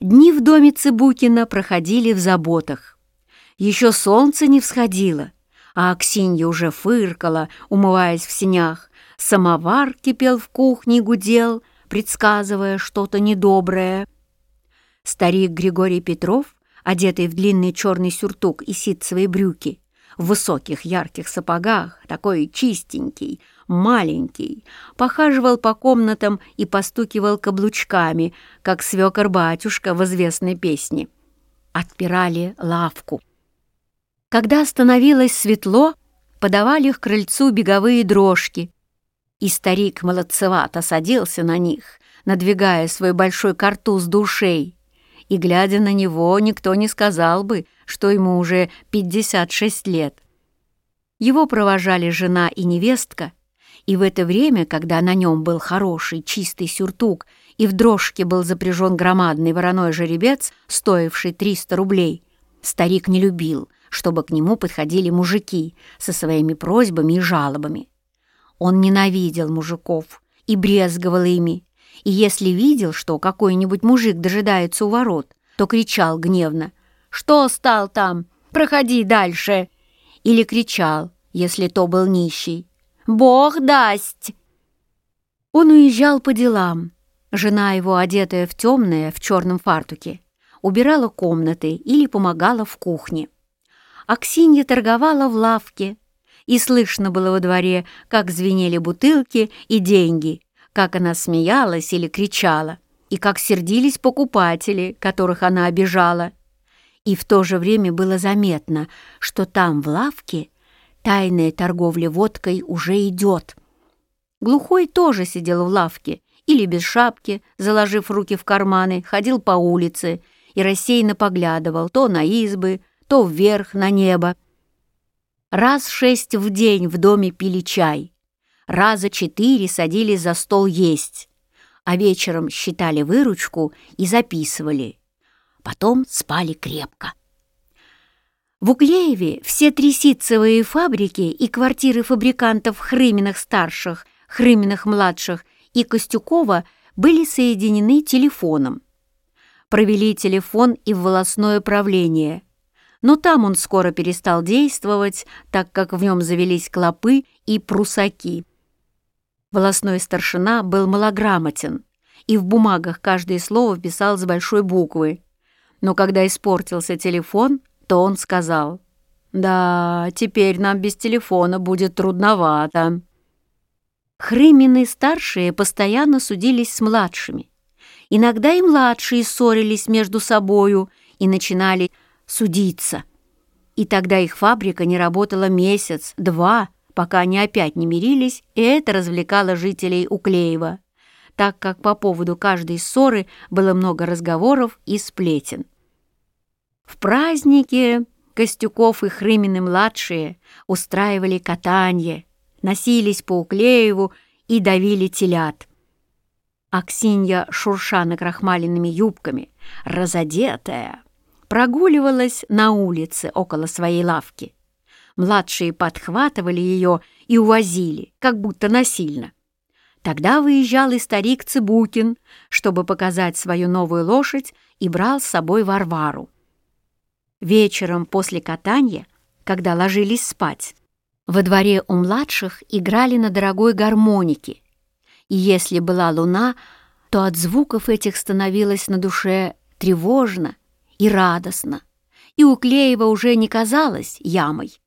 Дни в доме Цыбукина проходили в заботах. Еще солнце не всходило, а Аксинья уже фыркала, умываясь в синях. Самовар кипел в кухне гудел, предсказывая что-то недоброе. Старик Григорий Петров, одетый в длинный черный сюртук и ситцевые брюки, в высоких ярких сапогах, такой чистенький, маленький, похаживал по комнатам и постукивал каблучками, как свекор-батюшка в известной песне. Отпирали лавку. Когда становилось светло, подавали к крыльцу беговые дрожки, и старик молодцевато садился на них, надвигая свой большой картуз душей, и, глядя на него, никто не сказал бы, что ему уже 56 лет. Его провожали жена и невестка — и в это время, когда на нем был хороший чистый сюртук и в дрожке был запряжен громадный вороной жеребец, стоивший 300 рублей, старик не любил, чтобы к нему подходили мужики со своими просьбами и жалобами. Он ненавидел мужиков и брезговал ими, и если видел, что какой-нибудь мужик дожидается у ворот, то кричал гневно «Что стал там? Проходи дальше!» Или кричал, если то был нищий Бог даст!» Он уезжал по делам. Жена его, одетая в темное, в черном фартуке, убирала комнаты или помогала в кухне. Аксинья торговала в лавке, и слышно было во дворе, как звенели бутылки и деньги, как она смеялась или кричала, и как сердились покупатели, которых она обижала. И в то же время было заметно, что там, в лавке, Тайная торговля водкой уже идет. Глухой тоже сидел в лавке или без шапки, заложив руки в карманы, ходил по улице и рассеянно поглядывал то на избы, то вверх на небо. Раз шесть в день в доме пили чай, раза четыре садились за стол есть, а вечером считали выручку и записывали. Потом спали крепко. В Уклееве все три ситцевые фабрики и квартиры фабрикантов Хрыминых-старших, Хрыминых-младших и Костюкова были соединены телефоном. Провели телефон и в волосное правление, но там он скоро перестал действовать, так как в нем завелись клопы и прусаки. Волосной старшина был малограмотен и в бумагах каждое слово писал с большой буквы. Но когда испортился телефон, то он сказал, «Да, теперь нам без телефона будет трудновато». Хрымины-старшие постоянно судились с младшими. Иногда и младшие ссорились между собою и начинали судиться. И тогда их фабрика не работала месяц, два, пока они опять не мирились, и это развлекало жителей Уклеева, так как по поводу каждой ссоры было много разговоров и сплетен. В празднике Костюков и Хрымины-младшие устраивали катанье, носились по Уклееву и давили телят. Аксинья, шурша накрахмаленными юбками, разодетая, прогуливалась на улице около своей лавки. Младшие подхватывали ее и увозили, как будто насильно. Тогда выезжал и старик Цыбукин, чтобы показать свою новую лошадь, и брал с собой Варвару. Вечером после катания, когда ложились спать, во дворе у младших играли на дорогой гармонике, и если была луна, то от звуков этих становилось на душе тревожно и радостно, и у Клеева уже не казалось ямой.